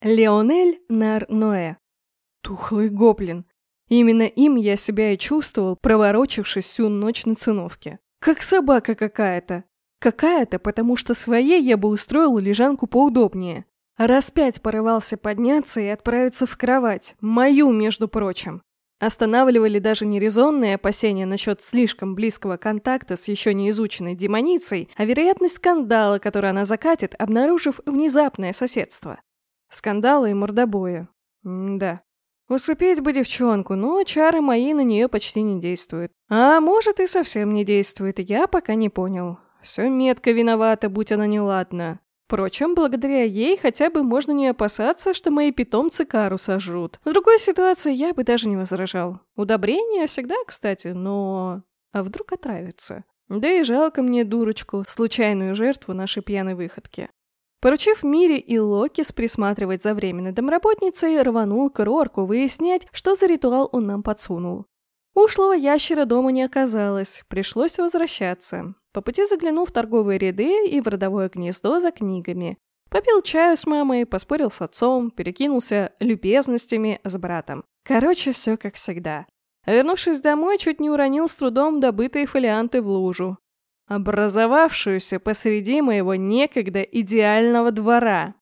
Леонель Нар-Ноэ. Тухлый гоблин. Именно им я себя и чувствовал, проворочившись всю ночь на циновке. Как собака какая-то. Какая-то, потому что своей я бы устроил лежанку поудобнее. Раз пять порывался подняться и отправиться в кровать. Мою, между прочим. Останавливали даже не резонные опасения насчет слишком близкого контакта с еще не изученной демоницей, а вероятность скандала, который она закатит, обнаружив внезапное соседство. Скандалы и мордобоя. М да. Усыпить бы девчонку, но чары мои на нее почти не действуют. А может и совсем не действует, я пока не понял. Все метко виновата, будь она неладна. Впрочем, благодаря ей хотя бы можно не опасаться, что мои питомцы кару сожрут. В другой ситуации я бы даже не возражал. Удобрение всегда, кстати, но... А вдруг отравится? Да и жалко мне дурочку, случайную жертву нашей пьяной выходки. Поручив Мире и Локис присматривать за временной домработницей, рванул к Рорку выяснять, что за ритуал он нам подсунул. Ушлого ящера дома не оказалось, пришлось возвращаться. По пути заглянул в торговые ряды и в родовое гнездо за книгами. Попил чаю с мамой, поспорил с отцом, перекинулся любезностями с братом. Короче, все как всегда. Вернувшись домой, чуть не уронил с трудом добытые фолианты в лужу, образовавшуюся посреди моего некогда идеального двора.